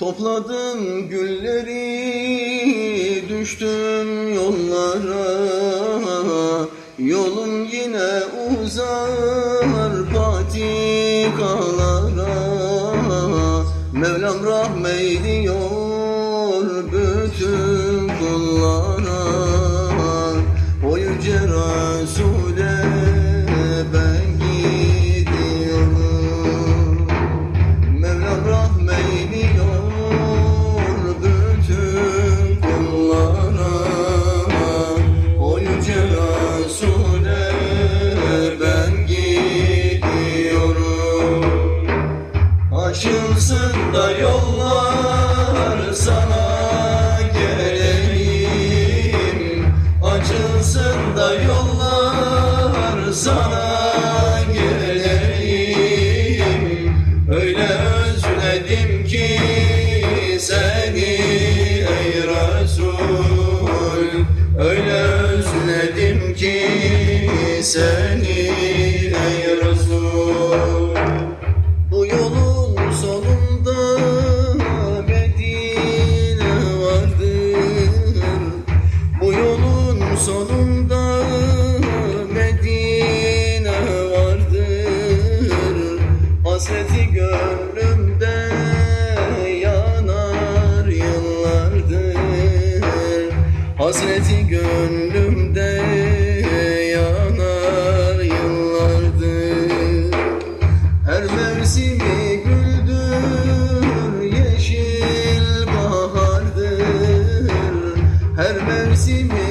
Topladım gülleri düştüm yollara. Yolum yine uzar patikalara. Mevlam rahmeyliyor bütün kullara sana geleyim Öyle özledim ki seni ey Resul. Öyle özledim ki seni ey Resul. Bu yolun sonunda Medine vardır. Bu yolun sonunda hasreti gönlümde yanar yıllardır. Hasreti gönlümde yanar yıllardır. Her mevsimi güldür yeşil bahardır. Her mevsimi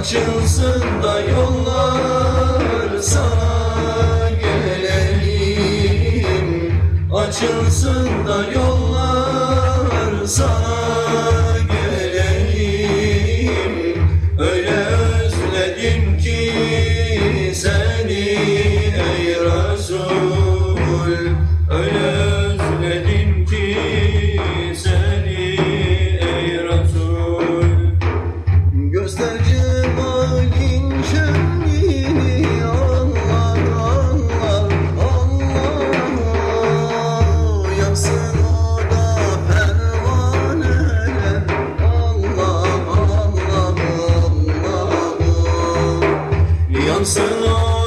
açılsın da yollar sana gelelim. Açılsın da yollar sana gelelim. Öyle özledim ki seni ey Resul. Öyle özledim ki So long.